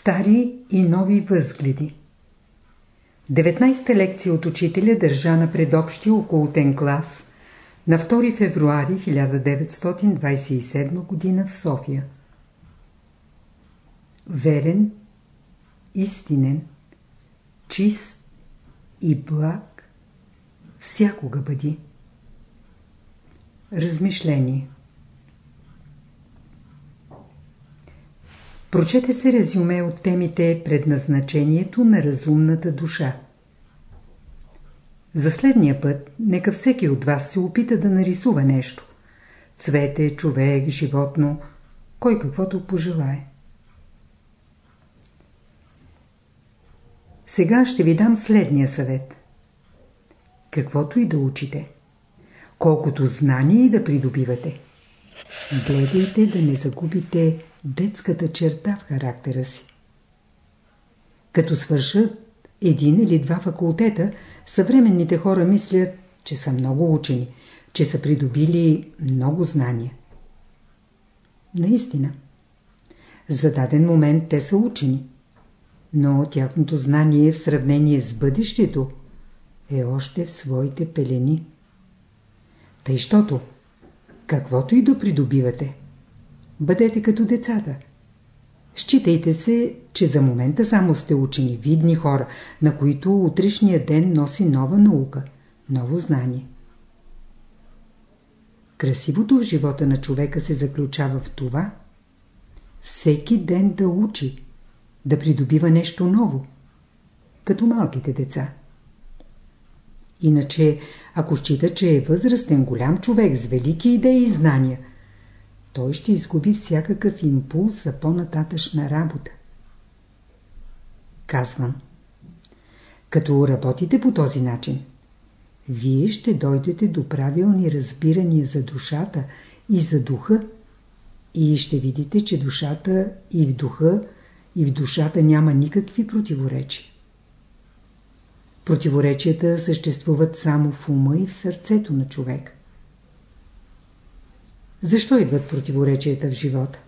Стари и нови възгледи 19-та лекция от учителя държа на предобщия околотен клас на 2 февруари 1927 г. в София. Верен, истинен, чист и благ всякога бъди. Размишление Прочете се резюме от темите Предназначението на разумната душа. За следния път, нека всеки от вас се опита да нарисува нещо. Цвете, човек, животно, кой каквото пожелае. Сега ще ви дам следния съвет. Каквото и да учите, колкото знание и да придобивате, гледайте да не загубите детската черта в характера си. Като свършат един или два факултета, съвременните хора мислят, че са много учени, че са придобили много знания. Наистина. За даден момент те са учени, но тяхното знание в сравнение с бъдещето е още в своите пелени. Тъй, щото, каквото и да придобивате – Бъдете като децата. Считайте се, че за момента само сте учени, видни хора, на които утрешния ден носи нова наука, ново знание. Красивото в живота на човека се заключава в това всеки ден да учи, да придобива нещо ново, като малките деца. Иначе, ако счита, че е възрастен голям човек с велики идеи и знания, той ще изгуби всякакъв импулс за по-нататъчна работа. Казвам. Като работите по този начин, вие ще дойдете до правилни разбирания за душата и за духа и ще видите, че душата и в духа и в душата няма никакви противоречия. Противоречията съществуват само в ума и в сърцето на човека. Защо идват противоречията в живота?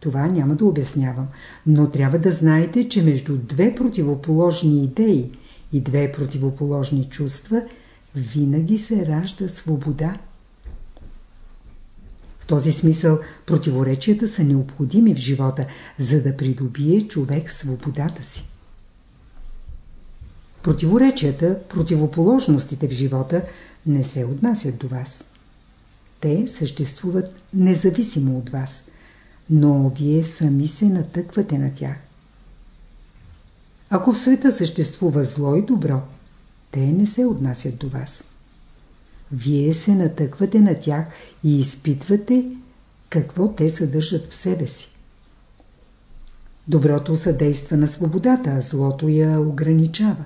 Това няма да обяснявам, но трябва да знаете, че между две противоположни идеи и две противоположни чувства винаги се ражда свобода. В този смисъл противоречията са необходими в живота, за да придобие човек свободата си. Противоречията, противоположностите в живота не се отнасят до вас. Те съществуват независимо от вас, но вие сами се натъквате на тях. Ако в света съществува зло и добро, те не се отнасят до вас. Вие се натъквате на тях и изпитвате какво те съдържат в себе си. Доброто съдейства на свободата, а злото я ограничава.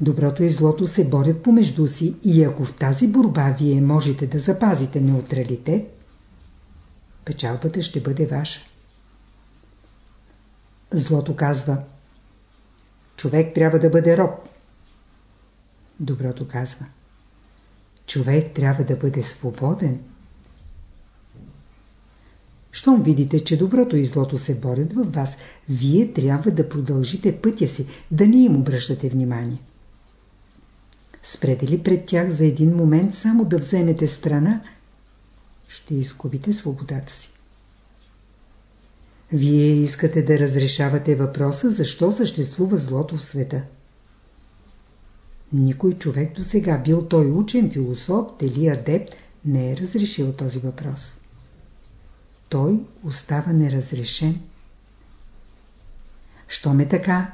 Доброто и злото се борят помежду си и ако в тази борба вие можете да запазите неутралитет, печалбата ще бъде ваша. Злото казва Човек трябва да бъде роб. Доброто казва Човек трябва да бъде свободен. Щом видите, че доброто и злото се борят във вас, вие трябва да продължите пътя си, да не им обръщате внимание. Спрете ли пред тях за един момент само да вземете страна, ще изгубите свободата си. Вие искате да разрешавате въпроса, защо съществува злото в света. Никой човек до сега, бил той учен, философ, дали адепт, не е разрешил този въпрос. Той остава неразрешен. Щом е така,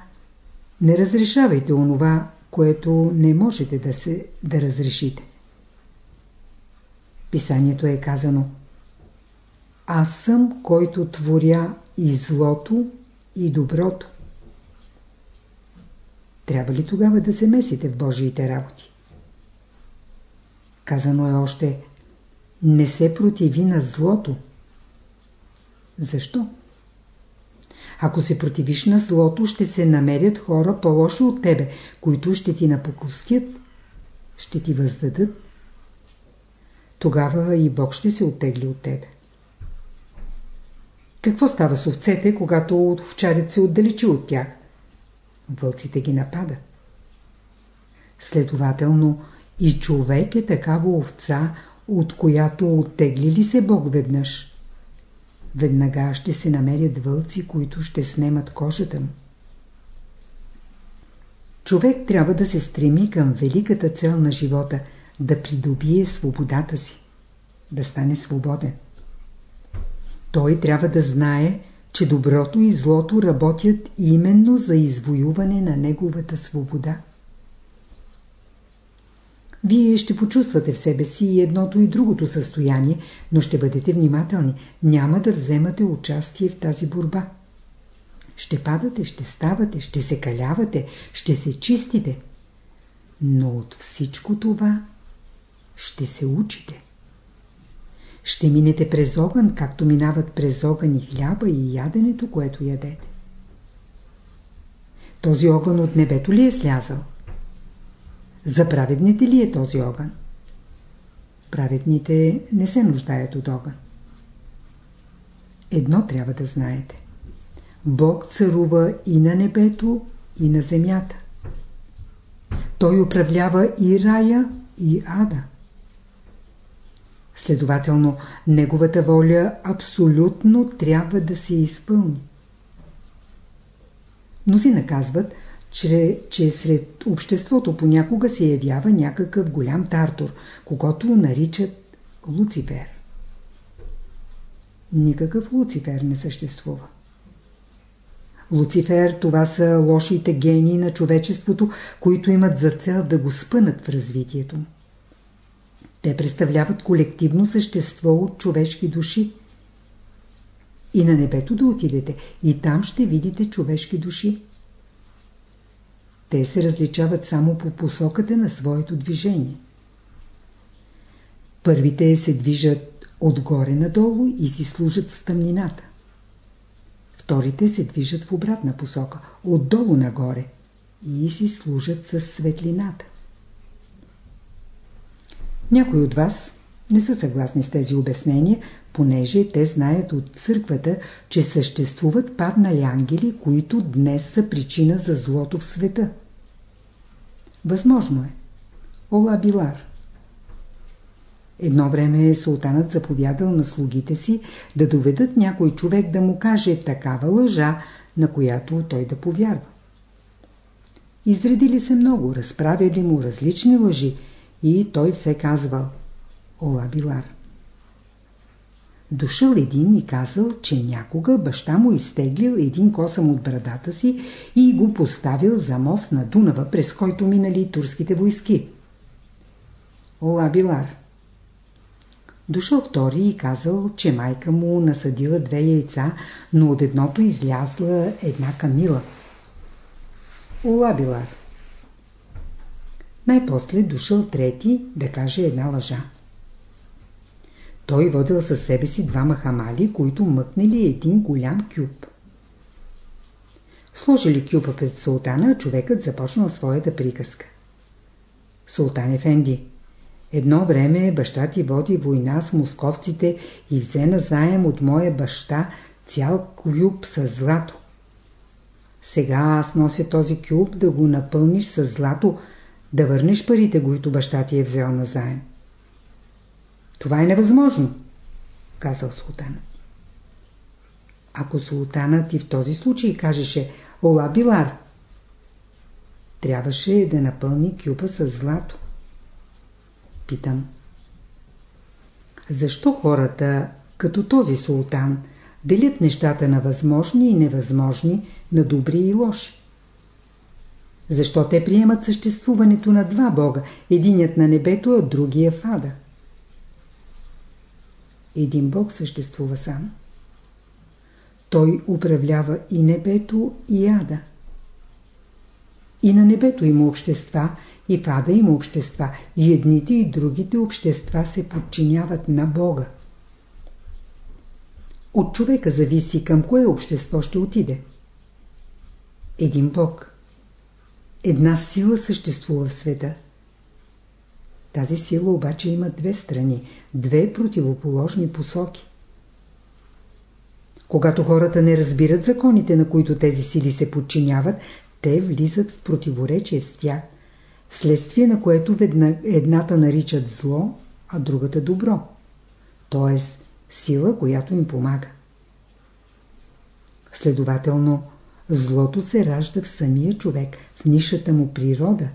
не разрешавайте онова, което не можете да, се, да разрешите. Писанието е казано Аз съм, който творя и злото, и доброто. Трябва ли тогава да се месите в Божиите работи? Казано е още Не се противи на злото. Защо? Ако се противиш на злото, ще се намерят хора по-лоши от тебе, които ще ти напокостят, ще ти въздадат. Тогава и Бог ще се оттегли от тебе. Какво става с овцете, когато овчарят се отдалечи от тях? Вълците ги нападат. Следователно, и човек е такава овца, от която оттегли ли се Бог веднъж? Веднага ще се намерят вълци, които ще снемат кожата му. Човек трябва да се стреми към великата цел на живота – да придобие свободата си, да стане свободен. Той трябва да знае, че доброто и злото работят именно за извоюване на неговата свобода. Вие ще почувствате в себе си и едното и другото състояние, но ще бъдете внимателни. Няма да вземате участие в тази борба. Ще падате, ще ставате, ще се калявате, ще се чистите. Но от всичко това ще се учите. Ще минете през огън, както минават през огън и хляба и яденето, което ядете. Този огън от небето ли е слязал? За праведните ли е този огън? Праведните не се нуждаят от огън. Едно трябва да знаете. Бог царува и на небето, и на земята. Той управлява и рая, и ада. Следователно, неговата воля абсолютно трябва да се изпълни. Мнози наказват, че, че сред обществото понякога се явява някакъв голям тартор, когато наричат Луцифер. Никакъв Луцифер не съществува. Луцифер това са лошите гении на човечеството, които имат за цел да го спънат в развитието. Те представляват колективно същество от човешки души. И на небето да отидете, и там ще видите човешки души. Те се различават само по посоката на своето движение. Първите се движат отгоре надолу и си служат с тъмнината. Вторите се движат в обратна посока, отдолу нагоре и си служат с светлината. Някои от вас не са съгласни с тези обяснения, понеже те знаят от църквата, че съществуват паднали ангели, които днес са причина за злото в света. Възможно е. Ола Билар Едно време султанът заповядал на слугите си да доведат някой човек да му каже такава лъжа, на която той да повярва. Изредили се много, разправили му различни лъжи, и той все казвал Ола Билар. Дошъл един и казал, че някога баща му изтеглил един косъм от брадата си и го поставил за мост на Дунава, през който минали турските войски. Ола Билар. Дошъл втори и казал, че майка му насъдила две яйца, но от едното излязла една камила. Ола Билар. Най-после дошъл трети да каже една лъжа. Той водил със себе си двама хамали, които мъкнали един голям кюб. Сложили кюпа пред султана, човекът започнал своята приказка. Султан Ефенди, едно време баща ти води война с московците и взе на заем от моя баща цял кюб с злато. Сега аз нося този кюб да го напълниш с злато, да върнеш парите, които баща ти е взел на заем. Това е невъзможно, казал султанът. Ако султанът и в този случай кажеше Ола Билар, трябваше да напълни кюпа с злато. Питам. Защо хората, като този султан, делят нещата на възможни и невъзможни, на добри и лоши? Защо те приемат съществуването на два Бога, единият на небето, а другия в ада? Един Бог съществува сам. Той управлява и небето, и ада. И на небето има общества, и в ада има общества, и едните и другите общества се подчиняват на Бога. От човека зависи към кое общество ще отиде. Един Бог – Една сила съществува в света. Тази сила обаче има две страни, две противоположни посоки. Когато хората не разбират законите, на които тези сили се подчиняват, те влизат в противоречие с тях, следствие на което едната наричат зло, а другата добро, т.е. сила, която им помага. Следователно, злото се ражда в самия човек, в нишата му природа,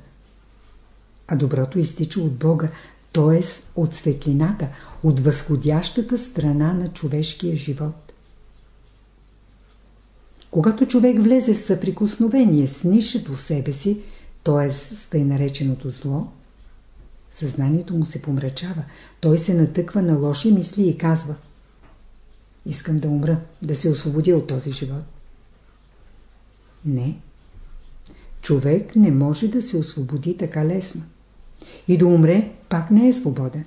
а доброто изтича от Бога, т.е. от светлината, от възходящата страна на човешкия живот. Когато човек влезе в съприкосновение с нишето себе си, т.е. с тъй нареченото зло, съзнанието му се помрачава, той се натъква на лоши мисли и казва Искам да умра, да се освободя от този живот. Не. Човек не може да се освободи така лесно. И да умре пак не е свободен.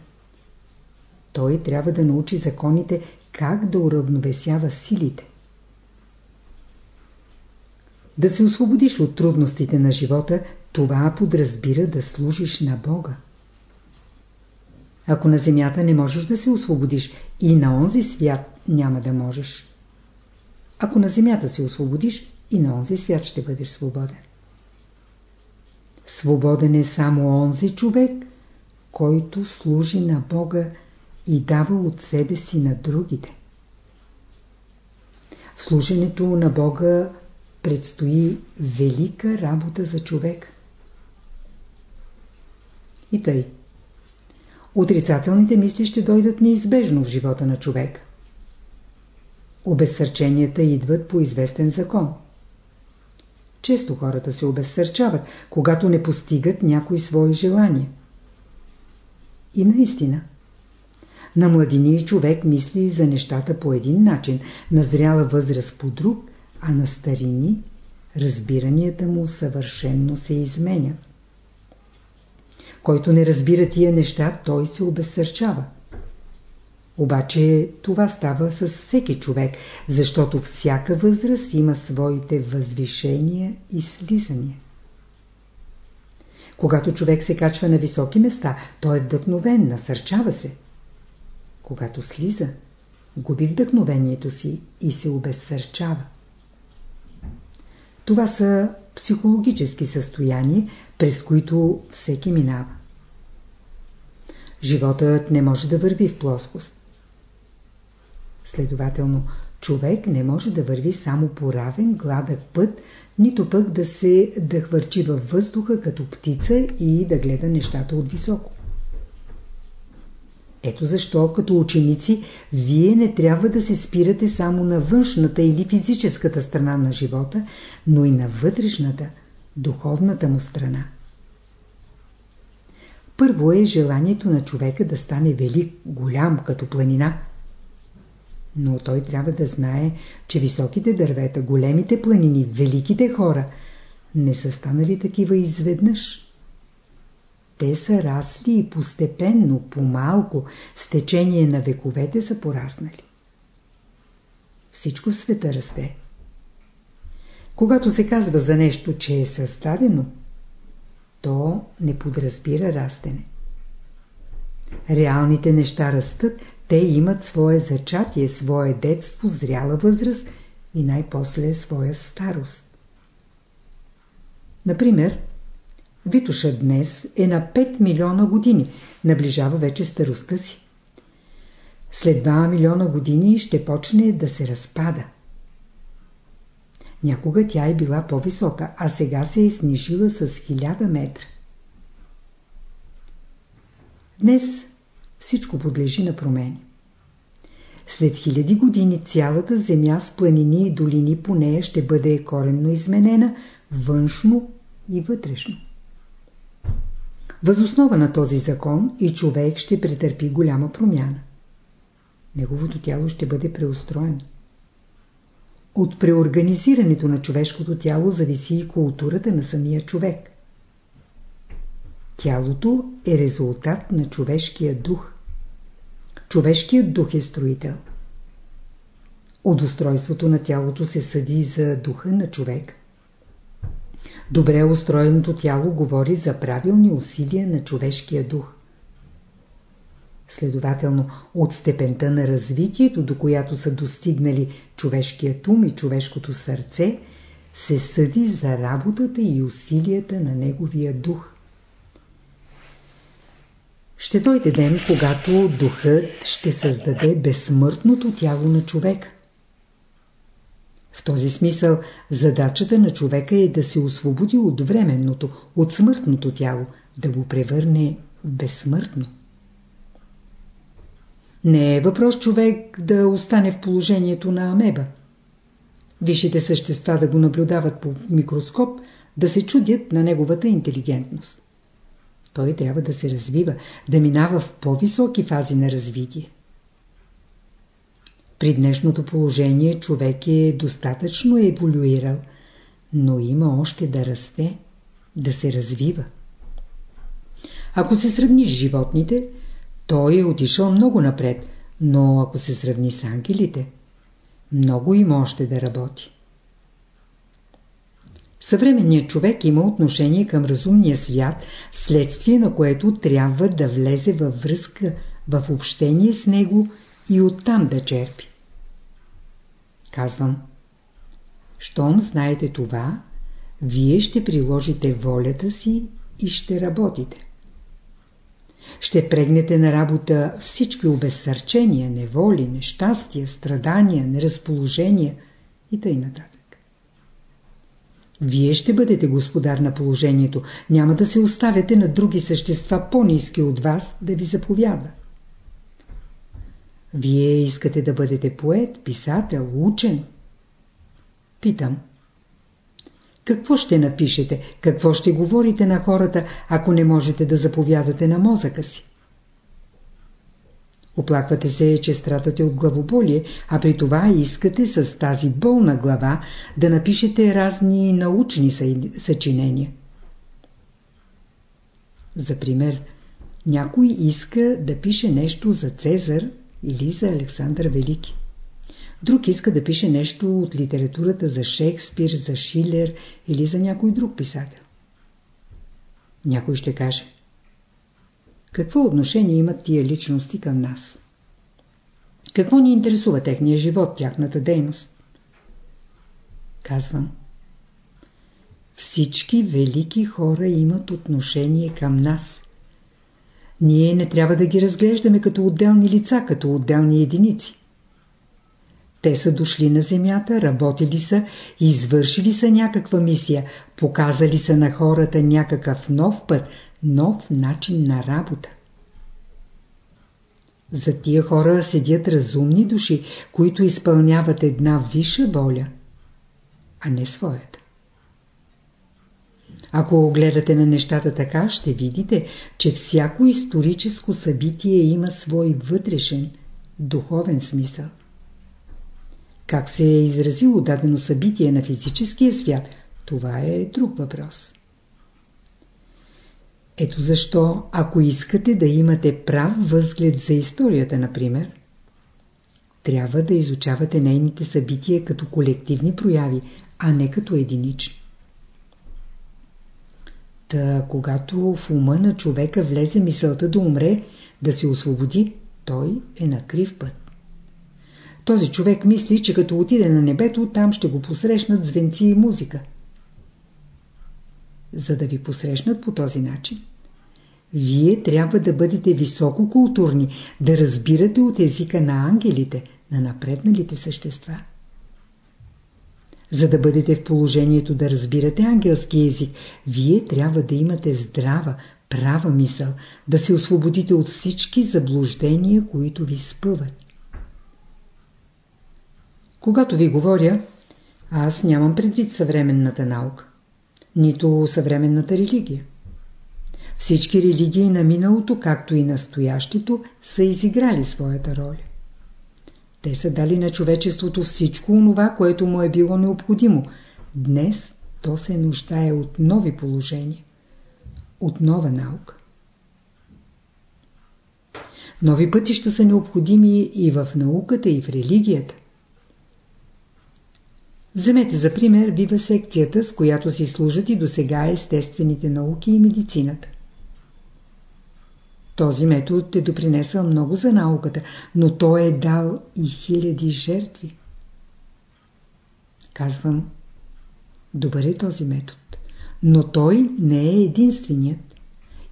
Той трябва да научи законите как да уравновесява силите. Да се освободиш от трудностите на живота, това подразбира да служиш на Бога. Ако на земята не можеш да се освободиш, и на онзи свят няма да можеш. Ако на земята се освободиш, и на онзи свят ще бъдеш свободен. Свободен е само онзи човек, който служи на Бога и дава от себе си на другите. Служенето на Бога предстои велика работа за човек. И тъй. Отрицателните мисли ще дойдат неизбежно в живота на човек. Обезсърченията идват по известен закон. Често хората се обезсърчават, когато не постигат някои свои желания. И наистина. На младини човек мисли за нещата по един начин, на зряла възраст по друг, а на старини разбиранията му съвършенно се изменят. Който не разбира тия неща, той се обезсърчава. Обаче това става с всеки човек, защото всяка възраст има своите възвишения и слизания. Когато човек се качва на високи места, той е вдъхновен, насърчава се. Когато слиза, губи вдъхновението си и се обезсърчава. Това са психологически състояния, през които всеки минава. Животът не може да върви в плоскост. Следователно, човек не може да върви само по равен, гладък път, нито пък да се да във въздуха като птица и да гледа нещата от високо. Ето защо, като ученици, вие не трябва да се спирате само на външната или физическата страна на живота, но и на вътрешната, духовната му страна. Първо е желанието на човека да стане велик, голям, като планина. Но той трябва да знае, че високите дървета, големите планини, великите хора не са станали такива изведнъж. Те са расли и постепенно, по-малко, с течение на вековете са пораснали. Всичко в света расте. Когато се казва за нещо, че е създадено, то не подразбира растене. Реалните неща растат, те имат свое зачатие, свое детство, зряла възраст и най-после своя старост. Например, Витуша днес е на 5 милиона години, наближава вече старостта си. След 2 милиона години ще почне да се разпада. Някога тя е била по-висока, а сега се е снижила с 1000 метра. Днес всичко подлежи на промени. След хиляди години цялата земя с планини и долини по нея ще бъде коренно изменена външно и вътрешно. Възоснова на този закон и човек ще претърпи голяма промяна. Неговото тяло ще бъде преустроено. От преорганизирането на човешкото тяло зависи и културата на самия човек. Тялото е резултат на човешкия дух. Човешкият дух е строител. От устройството на тялото се съди за духа на човек. Добре устроеното тяло говори за правилни усилия на човешкия дух. Следователно, от степента на развитието, до която са достигнали човешкият ум и човешкото сърце, се съди за работата и усилията на неговия дух. Ще дойде ден, когато духът ще създаде безсмъртното тяло на човека. В този смисъл задачата на човека е да се освободи от временното, от смъртното тяло, да го превърне в безсмъртно. Не е въпрос човек да остане в положението на амеба. Висшите същества да го наблюдават по микроскоп, да се чудят на неговата интелигентност. Той трябва да се развива, да минава в по-високи фази на развитие. При днешното положение човек е достатъчно еволюирал, но има още да расте, да се развива. Ако се сравни с животните, той е отишъл много напред, но ако се сравни с ангелите, много има още да работи. Съвременният човек има отношение към разумния свят, вследствие на което трябва да влезе във връзка, в общение с него и оттам да черпи. Казвам, щом знаете това, вие ще приложите волята си и ще работите. Ще прегнете на работа всички обезсърчения, неволи, нещастия, страдания, неразположения и т.н. Вие ще бъдете господар на положението, няма да се оставяте на други същества по-низки от вас да ви заповядат. Вие искате да бъдете поет, писател, учен. Питам. Какво ще напишете, какво ще говорите на хората, ако не можете да заповядате на мозъка си? Оплаквате се, че страдате от главоболие, а при това искате с тази болна глава да напишете разни научни съчинения. За пример, някой иска да пише нещо за Цезар или за Александър Велики. Друг иска да пише нещо от литературата за Шекспир, за Шилер или за някой друг писател. Някой ще каже Какво отношение имат тия личности към нас? Какво ни интересува техния живот, тяхната дейност? Казвам Всички велики хора имат отношение към нас. Ние не трябва да ги разглеждаме като отделни лица, като отделни единици. Те са дошли на земята, работили са, извършили са някаква мисия, показали са на хората някакъв нов път, нов начин на работа. За тия хора седят разумни души, които изпълняват една висша воля, а не своята. Ако гледате на нещата така, ще видите, че всяко историческо събитие има свой вътрешен, духовен смисъл. Как се е изразило дадено събитие на физическия свят, това е друг въпрос. Ето защо, ако искате да имате прав възглед за историята, например, трябва да изучавате нейните събития като колективни прояви, а не като единични. Та, когато в ума на човека влезе мисълта да умре, да се освободи, той е на крив път. Този човек мисли, че като отиде на небето, там ще го посрещнат звенци и музика. За да ви посрещнат по този начин, вие трябва да бъдете висококултурни, да разбирате от езика на ангелите, на напредналите същества. За да бъдете в положението да разбирате ангелски език, вие трябва да имате здрава, права мисъл, да се освободите от всички заблуждения, които ви спъват. Когато ви говоря, аз нямам предвид съвременната наука, нито съвременната религия. Всички религии на миналото, както и настоящето, са изиграли своята роля. Те са дали на човечеството всичко онова, което му е било необходимо. Днес то се нуждае от нови положения, от нова наука. Нови пътища са необходими и в науката, и в религията. Вземете за пример вива секцията, с която си служат и до сега естествените науки и медицината. Този метод е допринесъл много за науката, но той е дал и хиляди жертви. Казвам, добър е този метод, но той не е единственият.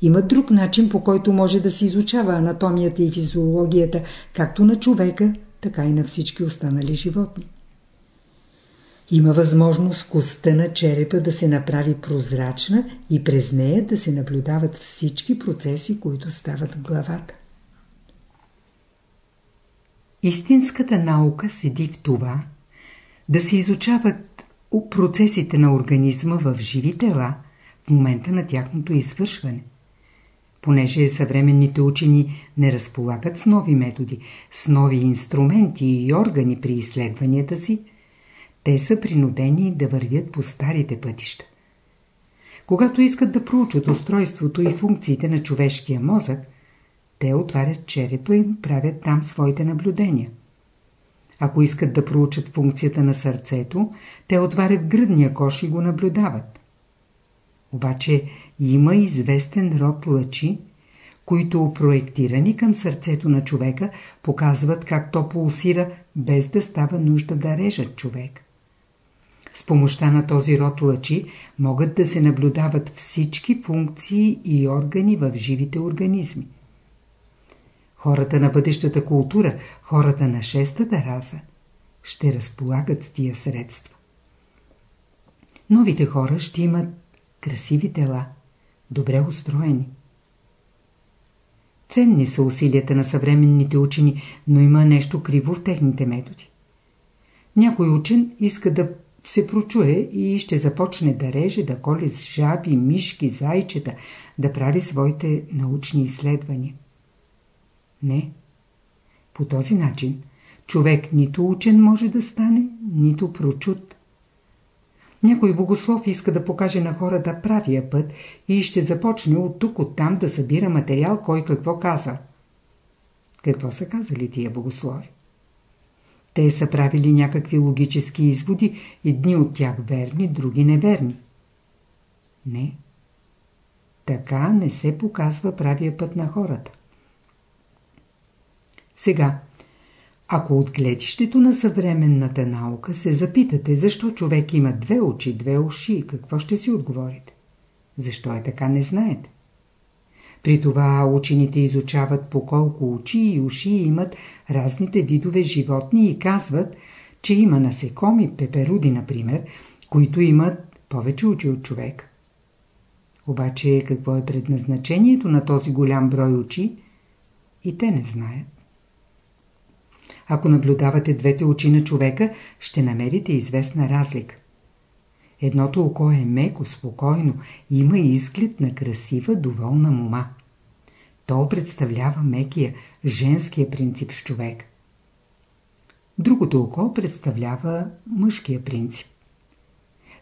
Има друг начин, по който може да се изучава анатомията и физиологията, както на човека, така и на всички останали животни. Има възможност костта на черепа да се направи прозрачна и през нея да се наблюдават всички процеси, които стават в главата. Истинската наука седи в това да се изучават процесите на организма в живи тела в момента на тяхното извършване. Понеже съвременните учени не разполагат с нови методи, с нови инструменти и органи при изследванията си, те са принудени да вървят по старите пътища. Когато искат да проучат устройството и функциите на човешкия мозък, те отварят черепа и правят там своите наблюдения. Ако искат да проучат функцията на сърцето, те отварят гръдния кош и го наблюдават. Обаче има известен род лъчи, които проектирани към сърцето на човека показват как то пулсира без да става нужда да режат човек. С помощта на този род лъчи могат да се наблюдават всички функции и органи в живите организми. Хората на бъдещата култура, хората на шестата раса, ще разполагат тия средства. Новите хора ще имат красиви тела, добре устроени. Ценни са усилията на съвременните учени, но има нещо криво в техните методи. Някой учен иска да се прочуе и ще започне да реже, да коли с жаби, мишки, зайчета, да прави своите научни изследвания. Не. По този начин човек нито учен може да стане, нито прочут. Някой богослов иска да покаже на хората правия път и ще започне от тук, от там да събира материал, кой какво каза. Какво са казали тия богослови? Те са правили някакви логически изводи, едни от тях верни, други неверни. Не. Така не се показва правия път на хората. Сега, ако от гледището на съвременната наука се запитате, защо човек има две очи, две уши, какво ще си отговорите? Защо е така, не знаете. При това учените изучават по колко очи и уши имат разните видове животни и казват, че има насекоми, пеперуди, например, които имат повече очи от човек. Обаче какво е предназначението на този голям брой очи? И те не знаят. Ако наблюдавате двете очи на човека, ще намерите известна разлика. Едното око е меко, спокойно, има изглед на красива, доволна мома. То представлява мекия, женския принцип с човек. Другото око представлява мъжкия принцип.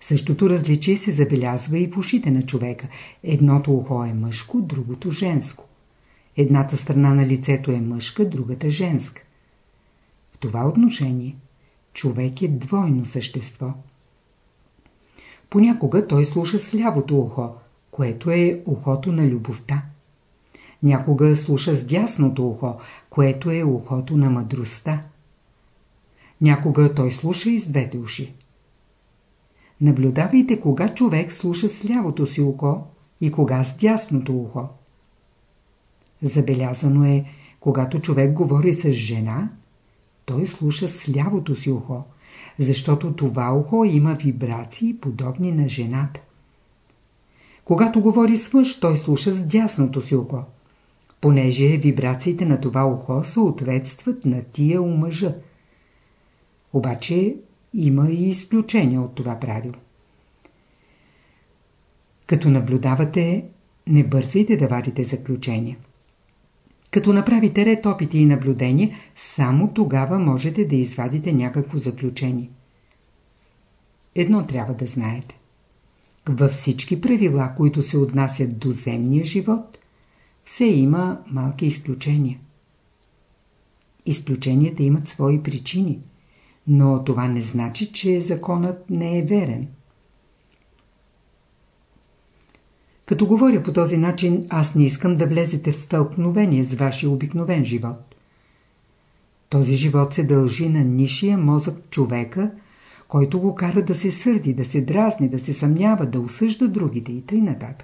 Същото различие се забелязва и в ушите на човека. Едното ухо е мъжко, другото женско. Едната страна на лицето е мъжка, другата женска. В това отношение човек е двойно същество. Понякога той слуша с лявото ухо, което е ухото на любовта. Някога слуша с дясното ухо, което е ухото на мъдростта. Някога той слуша и с двете уши. Наблюдавайте кога човек слуша с лявото си ухо и кога с дясното ухо. Забелязано е, когато човек говори с жена, той слуша с лявото си ухо, защото това ухо има вибрации, подобни на жената. Когато говори с мъж, той слуша с дясното си ухо, понеже вибрациите на това ухо съответстват на тия у мъжа. Обаче има и изключение от това правило. Като наблюдавате, не бързайте да вадите заключения. Като направите ред опити и наблюдения, само тогава можете да извадите някакво заключение. Едно трябва да знаете. Във всички правила, които се отнасят до земния живот, все има малки изключения. Изключенията имат свои причини, но това не значи, че законът не е верен. Като говоря по този начин, аз не искам да влезете в стълкновение с вашия обикновен живот. Този живот се дължи на нишия мозък човека, който го кара да се сърди, да се дразни, да се съмнява, да осъжда другите и т.н.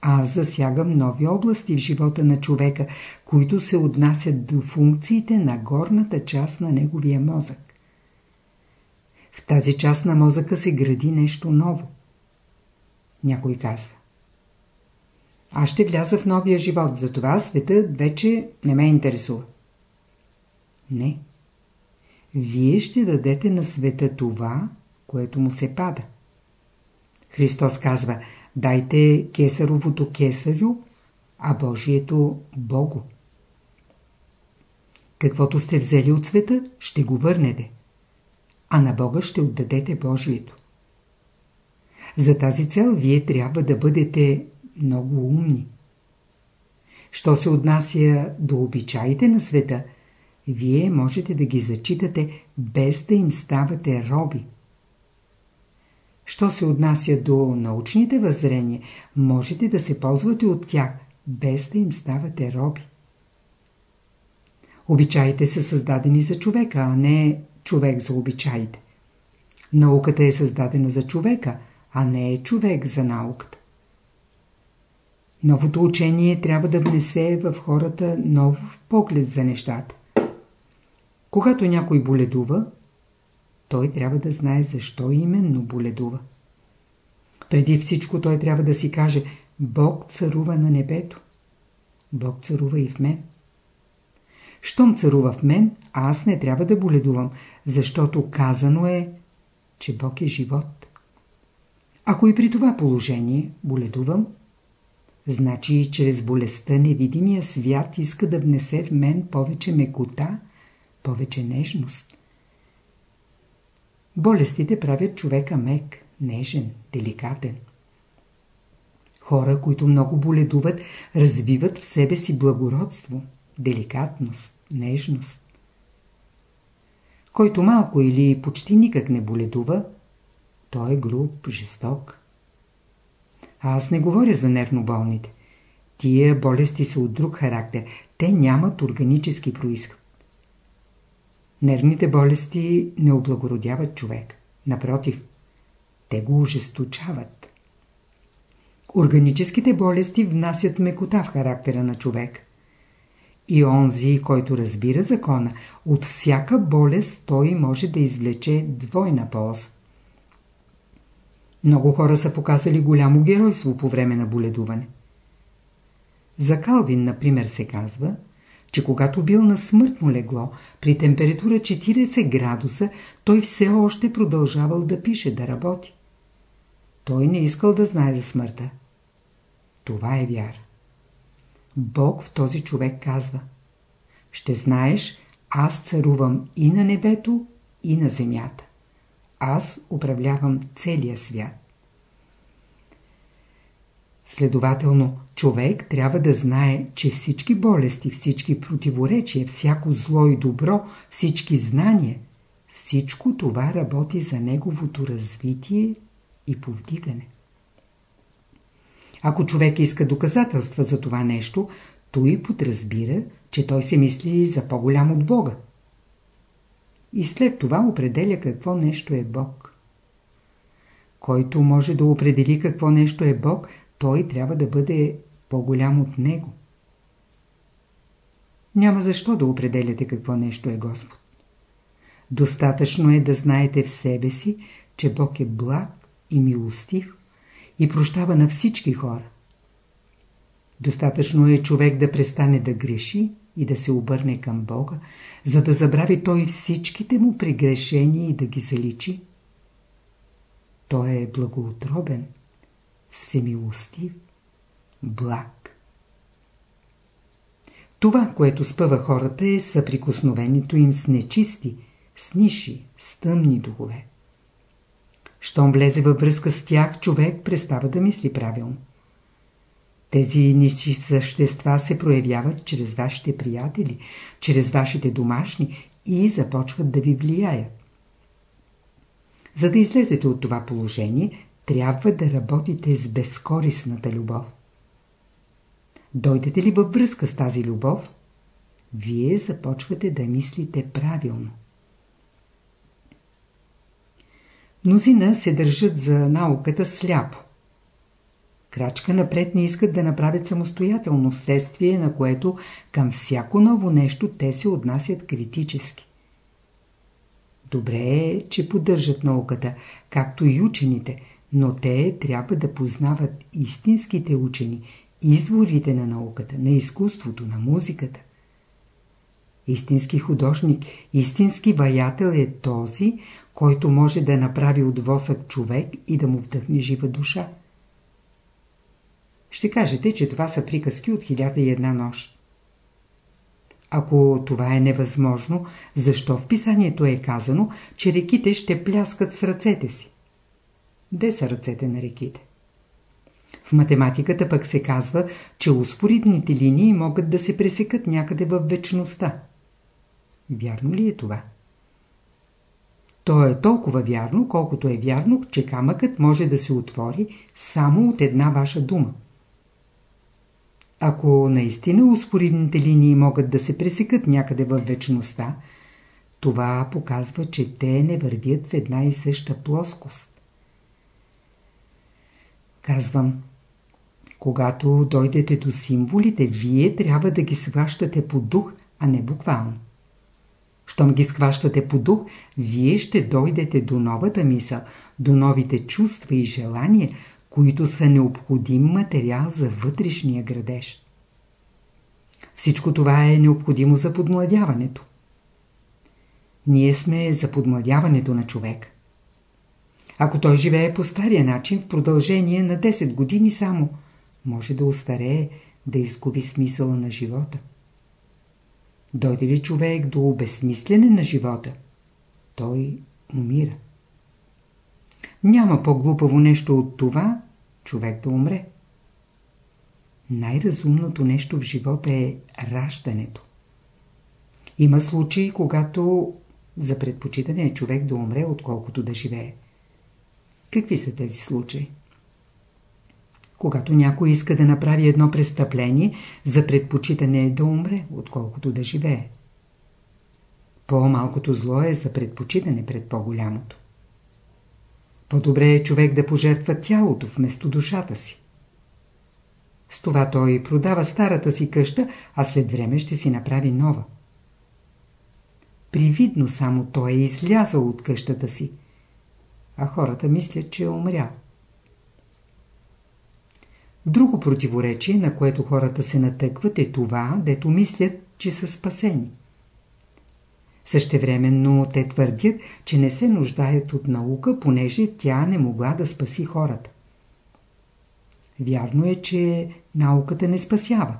Аз засягам нови области в живота на човека, които се отнасят до функциите на горната част на неговия мозък. В тази част на мозъка се гради нещо ново. Някой казва. Аз ще вляза в новия живот, затова светът вече не ме интересува. Не. Вие ще дадете на света това, което му се пада. Христос казва, дайте кесаровото кесарю, а Божието Богу. Каквото сте взели от света, ще го върнете, а на Бога ще отдадете Божието. За тази цел вие трябва да бъдете много умни. Що се отнася до обичаите на света, вие можете да ги зачитате без да им ставате роби. Що се отнася до научните въззрения, можете да се ползвате от тях, без да им ставате роби. Обичаите са създадени за човека, а не човек за обичаите. Науката е създадена за човека, а не е човек за науката. Новото учение трябва да внесе в хората нов поглед за нещата. Когато някой боледува, той трябва да знае защо именно боледува. Преди всичко той трябва да си каже Бог царува на небето. Бог царува и в мен. Щом царува в мен, аз не трябва да боледувам, защото казано е, че Бог е живот. Ако и при това положение боледувам, значи чрез болестта невидимия свят иска да внесе в мен повече мекота, повече нежност. Болестите правят човека мек, нежен, деликатен. Хора, които много боледуват, развиват в себе си благородство, деликатност, нежност. Който малко или почти никак не боледува, той е груб, жесток. Аз не говоря за нервно болните. Тия болести са от друг характер. Те нямат органически происход. Нервните болести не облагородяват човек. Напротив, те го ожесточават. Органическите болести внасят мекота в характера на човек. И онзи, който разбира закона, от всяка болест той може да извлече двойна полза. Много хора са показали голямо геройство по време на боледуване. За Калвин, например, се казва – че когато бил на смъртно легло, при температура 40 градуса, той все още продължавал да пише, да работи. Той не искал да знае за смъртта. Това е вяра. Бог в този човек казва Ще знаеш, аз царувам и на небето, и на земята. Аз управлявам целия свят. Следователно, човек трябва да знае, че всички болести, всички противоречия, всяко зло и добро, всички знания, всичко това работи за неговото развитие и повдигане. Ако човек иска доказателства за това нещо, той подразбира, че той се мисли за по-голям от Бога. И след това определя какво нещо е Бог. Който може да определи какво нещо е Бог – той трябва да бъде по-голям от него. Няма защо да определяте какво нещо е Господ. Достатъчно е да знаете в себе си, че Бог е благ и милостив и прощава на всички хора. Достатъчно е човек да престане да греши и да се обърне към Бога, за да забрави той всичките му прегрешения и да ги заличи. Той е благоутробен всемилостив, благ. Това, което спъва хората е съприкосновението им с нечисти, с ниши, с тъмни духове. Щом влезе във връзка с тях, човек престава да мисли правилно. Тези нищи същества се проявяват чрез вашите приятели, чрез вашите домашни и започват да ви влияят. За да излезете от това положение, трябва да работите с безкорисната любов. Дойдете ли във връзка с тази любов, вие започвате да мислите правилно. Мнозина се държат за науката сляпо. Крачка напред не искат да направят самостоятелно, вследствие на което към всяко ново нещо те се отнасят критически. Добре е, че поддържат науката, както и учените, но те трябва да познават истинските учени, изворите на науката, на изкуството, на музиката. Истински художник, истински ваятел е този, който може да направи от човек и да му вдъхне жива душа. Ще кажете, че това са приказки от хиляда и една нощ. Ако това е невъзможно, защо в писанието е казано, че реките ще пляскат с ръцете си? Де са ръцете на реките? В математиката пък се казва, че успоредните линии могат да се пресекат някъде в вечността. Вярно ли е това? То е толкова вярно, колкото е вярно, че камъкът може да се отвори само от една ваша дума. Ако наистина успоредните линии могат да се пресекат някъде в вечността, това показва, че те не вървят в една и съща плоскост. Казвам, когато дойдете до символите, вие трябва да ги сващате по дух, а не буквално. Щом ги схващате по дух, вие ще дойдете до новата мисъл, до новите чувства и желания, които са необходим материал за вътрешния градеж. Всичко това е необходимо за подмладяването. Ние сме за подмладяването на човек. Ако той живее по стария начин в продължение на 10 години само, може да устарее, да изгуби смисъла на живота. Дойде ли човек до обезсмислене на живота, той умира. Няма по-глупаво нещо от това, човек да умре. Най-разумното нещо в живота е раждането. Има случаи, когато за предпочитане е човек да умре, отколкото да живее. Какви са тези случаи? Когато някой иска да направи едно престъпление, за предпочитане е да умре, отколкото да живее. По-малкото зло е за предпочитане пред по-голямото. По-добре е човек да пожертва тялото вместо душата си. С това той продава старата си къща, а след време ще си направи нова. Привидно само той е излязъл от къщата си, а хората мислят, че е умрял. Друго противоречие, на което хората се натъкват е това, дето мислят, че са спасени. Същевременно те твърдят, че не се нуждаят от наука, понеже тя не могла да спаси хората. Вярно е, че науката не спасява.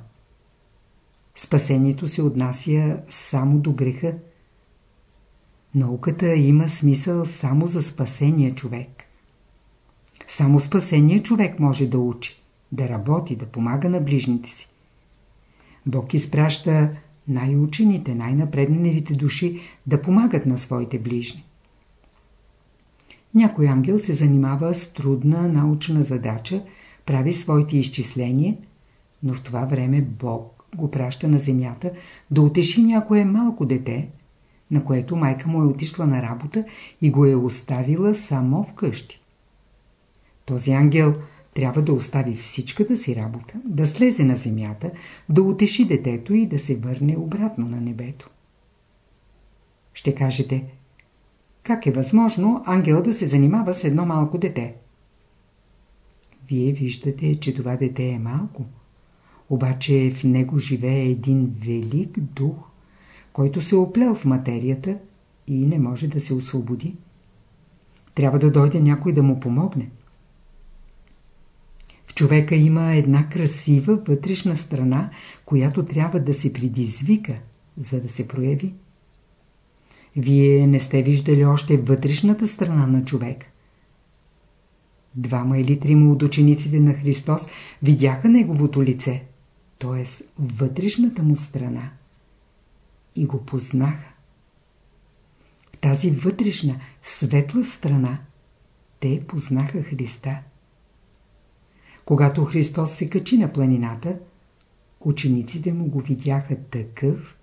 Спасението се отнася само до греха. Науката има смисъл само за спасения човек. Само спасения човек може да учи, да работи, да помага на ближните си. Бог изпраща най-учените, най-напреднените души да помагат на своите ближни. Някой ангел се занимава с трудна научна задача – прави своите изчисления, но в това време Бог го праща на земята да утеши някое малко дете, на което майка му е отишла на работа и го е оставила само вкъщи. Този ангел трябва да остави всичката си работа, да слезе на земята, да утеши детето и да се върне обратно на небето. Ще кажете, как е възможно ангел да се занимава с едно малко дете? Вие виждате, че това дете е малко. Обаче в него живее един велик дух, който се оплел в материята и не може да се освободи. Трябва да дойде някой да му помогне. Човека има една красива вътрешна страна, която трябва да се предизвика, за да се прояви. Вие не сте виждали още вътрешната страна на човека. Двама или трима от учениците на Христос видяха неговото лице, т.е. вътрешната му страна и го познаха. В тази вътрешна, светла страна те познаха Христа. Когато Христос се качи на планината, учениците му го видяха такъв,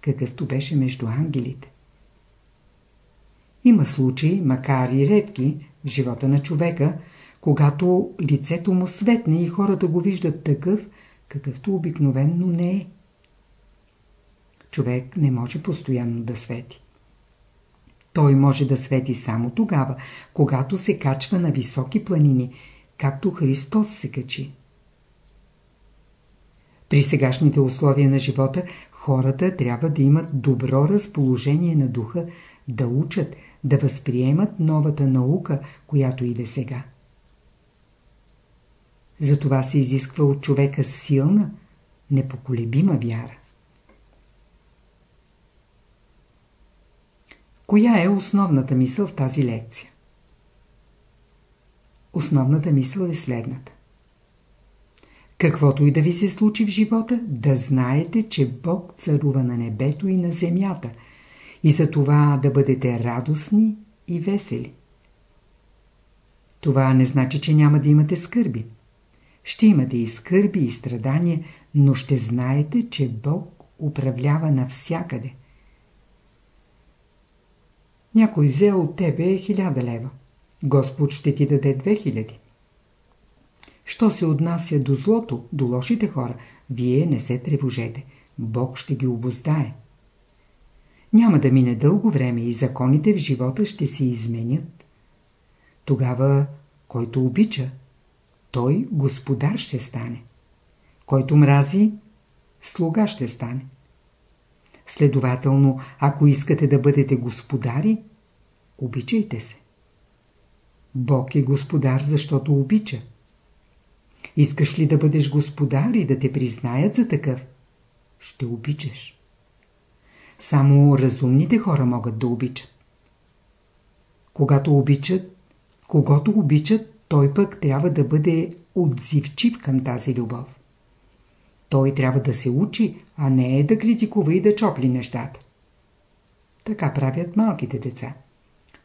какъвто беше между ангелите. Има случаи, макар и редки, в живота на човека, когато лицето му светне и хората го виждат такъв, какъвто обикновенно не е. Човек не може постоянно да свети. Той може да свети само тогава, когато се качва на високи планини, както Христос се качи. При сегашните условия на живота хората трябва да имат добро разположение на духа, да учат, да възприемат новата наука, която иде сега. Затова се изисква от човека силна, непоколебима вяра. Коя е основната мисъл в тази лекция? Основната мисъл е следната. Каквото и да ви се случи в живота, да знаете, че Бог царува на небето и на земята и за това да бъдете радостни и весели. Това не значи, че няма да имате скърби. Ще имате и скърби, и страдания, но ще знаете, че Бог управлява навсякъде. Някой взел от тебе хиляда лева. Господ ще ти даде две хиляди. Що се отнася до злото, до лошите хора, вие не се тревожете. Бог ще ги обоздае. Няма да мине дълго време и законите в живота ще се изменят. Тогава, който обича, той господар ще стане. Който мрази, слуга ще стане. Следователно, ако искате да бъдете господари, обичайте се. Бог е господар, защото обича. Искаш ли да бъдеш господар и да те признаят за такъв? Ще обичаш. Само разумните хора могат да обичат. Когато обичат, когато обичат, той пък трябва да бъде отзивчив към тази любов. Той трябва да се учи, а не да критикува и да чопли нещата. Така правят малките деца.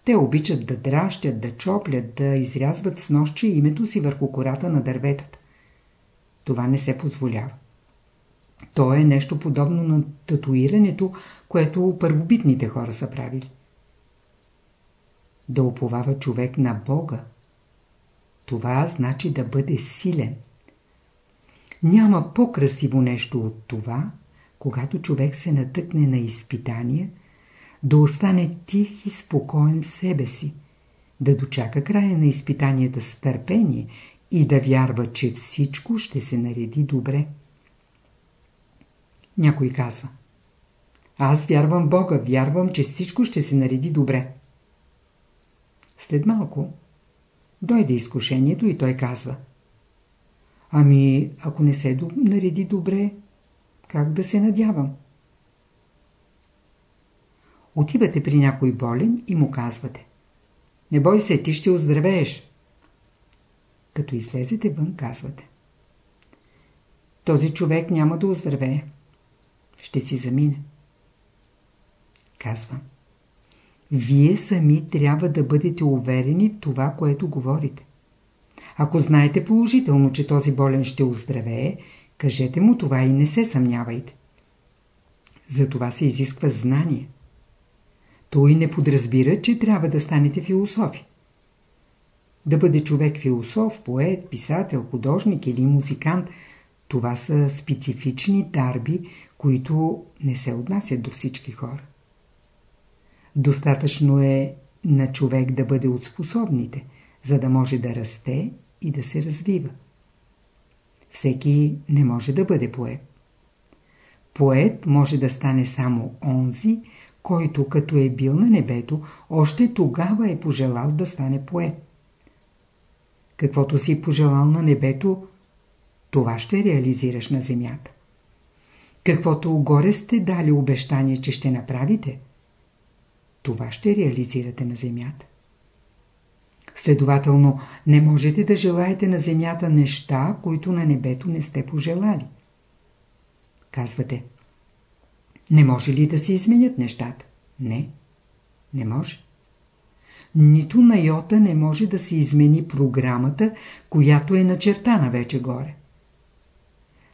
Те обичат да дращят, да чоплят, да изрязват с нощче името си върху кората на дърветата. Това не се позволява. То е нещо подобно на татуирането, което първобитните хора са правили. Да уповава човек на Бога. Това значи да бъде силен. Няма по-красиво нещо от това, когато човек се натъкне на изпитания, да остане тих и спокоен в себе си, да дочака края на изпитанията с търпение и да вярва, че всичко ще се нареди добре. Някой казва Аз вярвам Бога, вярвам, че всичко ще се нареди добре. След малко дойде изкушението и той казва Ами, ако не се нареди добре, как да се надявам? Отивате при някой болен и му казвате Не бой се, ти ще оздравееш. Като излезете вън, казвате Този човек няма да оздравее. Ще си замине. Казвам Вие сами трябва да бъдете уверени в това, което говорите. Ако знаете положително, че този болен ще оздравее, кажете му това и не се съмнявайте. За това се изисква знание. Той не подразбира, че трябва да станете философи. Да бъде човек философ, поет, писател, художник или музикант, това са специфични дарби, които не се отнасят до всички хора. Достатъчно е на човек да бъде от способните, за да може да расте и да се развива. Всеки не може да бъде поет. Поет може да стане само онзи, който като е бил на небето, още тогава е пожелал да стане поет. Каквото си пожелал на небето, това ще реализираш на земята. Каквото горе сте дали обещание, че ще направите, това ще реализирате на земята. Следователно, не можете да желаете на земята неща, които на небето не сте пожелали. Казвате, не може ли да се изменят нещата? Не, не може. нито на йота не може да се измени програмата, която е начертана вече горе.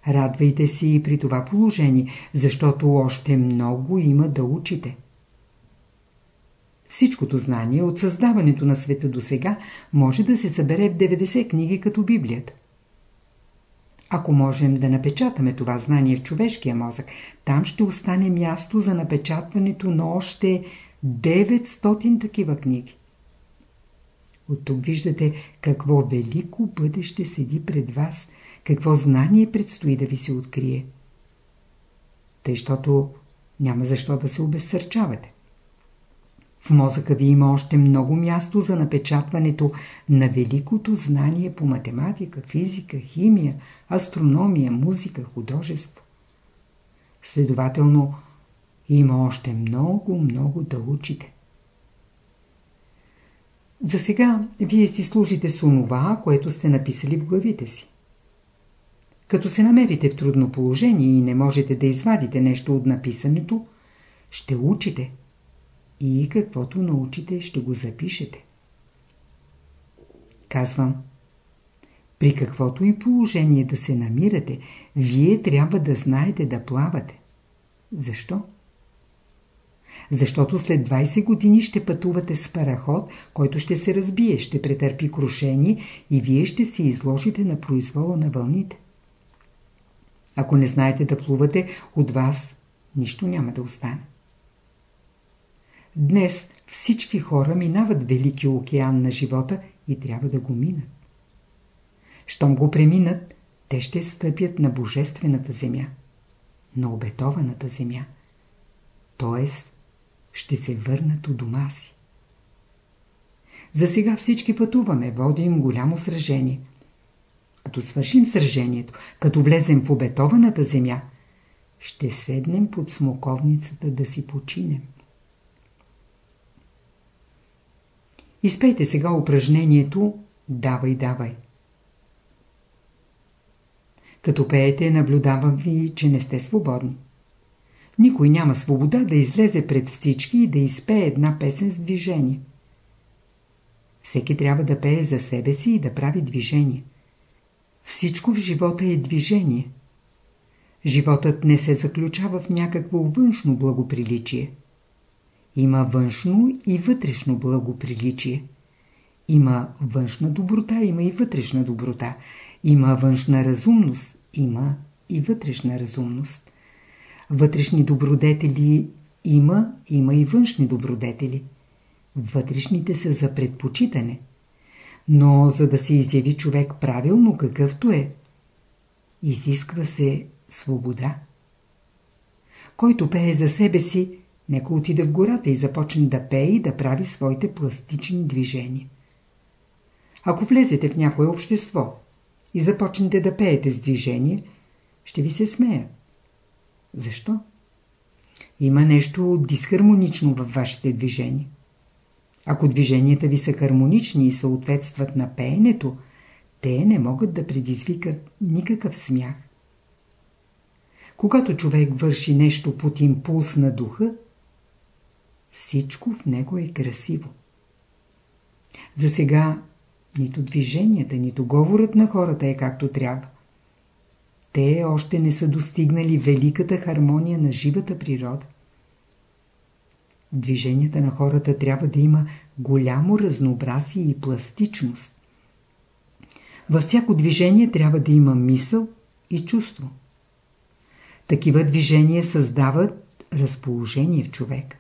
Радвайте се и при това положение, защото още много има да учите. Всичкото знание от създаването на света до сега може да се събере в 90 книги като Библията. Ако можем да напечатаме това знание в човешкия мозък, там ще остане място за напечатването на още 900 такива книги. От тук виждате какво велико бъдеще седи пред вас, какво знание предстои да ви се открие. Тъй, защото няма защо да се обезсърчавате. В мозъка ви има още много място за напечатването на великото знание по математика, физика, химия, астрономия, музика, художество. Следователно, има още много, много да учите. За сега вие си служите с онова, което сте написали в главите си. Като се намерите в трудно положение и не можете да извадите нещо от написането, ще учите – и каквото научите ще го запишете. Казвам, при каквото и положение да се намирате, вие трябва да знаете да плавате. Защо? Защото след 20 години ще пътувате с параход, който ще се разбие, ще претърпи крушение и вие ще се изложите на произвола на вълните. Ако не знаете да плувате, от вас нищо няма да остане. Днес всички хора минават Великия океан на живота и трябва да го минат. Щом го преминат, те ще стъпят на Божествената земя, на обетованата земя. Тоест, ще се върнат у дома си. За сега всички пътуваме, водим голямо сражение. Като свършим сражението, като влезем в обетованата земя, ще седнем под смоковницата да си починем. Изпейте сега упражнението «Давай, давай». Като пеете, наблюдавам ви, че не сте свободни. Никой няма свобода да излезе пред всички и да изпее една песен с движение. Всеки трябва да пее за себе си и да прави движение. Всичко в живота е движение. Животът не се заключава в някакво външно благоприличие. Има външно и вътрешно благоприличие. Има външна доброта, има и вътрешна доброта. Има външна разумност, има и вътрешна разумност. Вътрешни добродетели има, има и външни добродетели. Вътрешните са за предпочитане. Но за да се изяви човек правилно какъвто е, изисква се свобода. Който пее за себе си, Нека отиде в гората и започне да пее и да прави своите пластични движения. Ако влезете в някое общество и започнете да пеете с движение, ще ви се смеят. Защо? Има нещо дисхармонично във вашите движения. Ако движенията ви са хармонични и съответстват на пеенето, те не могат да предизвикат никакъв смях. Когато човек върши нещо под импулс на духа, всичко в него е красиво. За сега нито движенията, нито говорът на хората е както трябва. Те още не са достигнали великата хармония на живата природа. Движенията на хората трябва да има голямо разнообразие и пластичност. Във всяко движение трябва да има мисъл и чувство. Такива движения създават разположение в човека.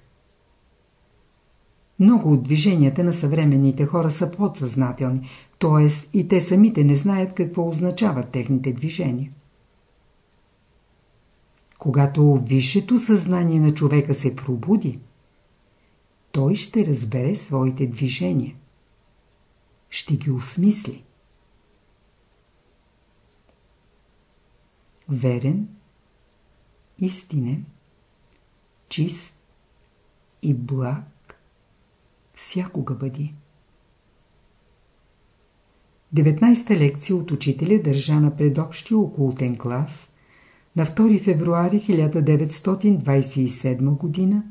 Много от движенията на съвременните хора са подсъзнателни, т.е. и те самите не знаят какво означават техните движения. Когато висшето съзнание на човека се пробуди, той ще разбере своите движения. Ще ги осмисли. Верен, истинен, чист и благ всякога бъди. 19-та лекция от учителя държана пред общия окултен клас на 2 февруари 1927 г.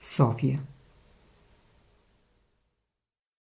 в София.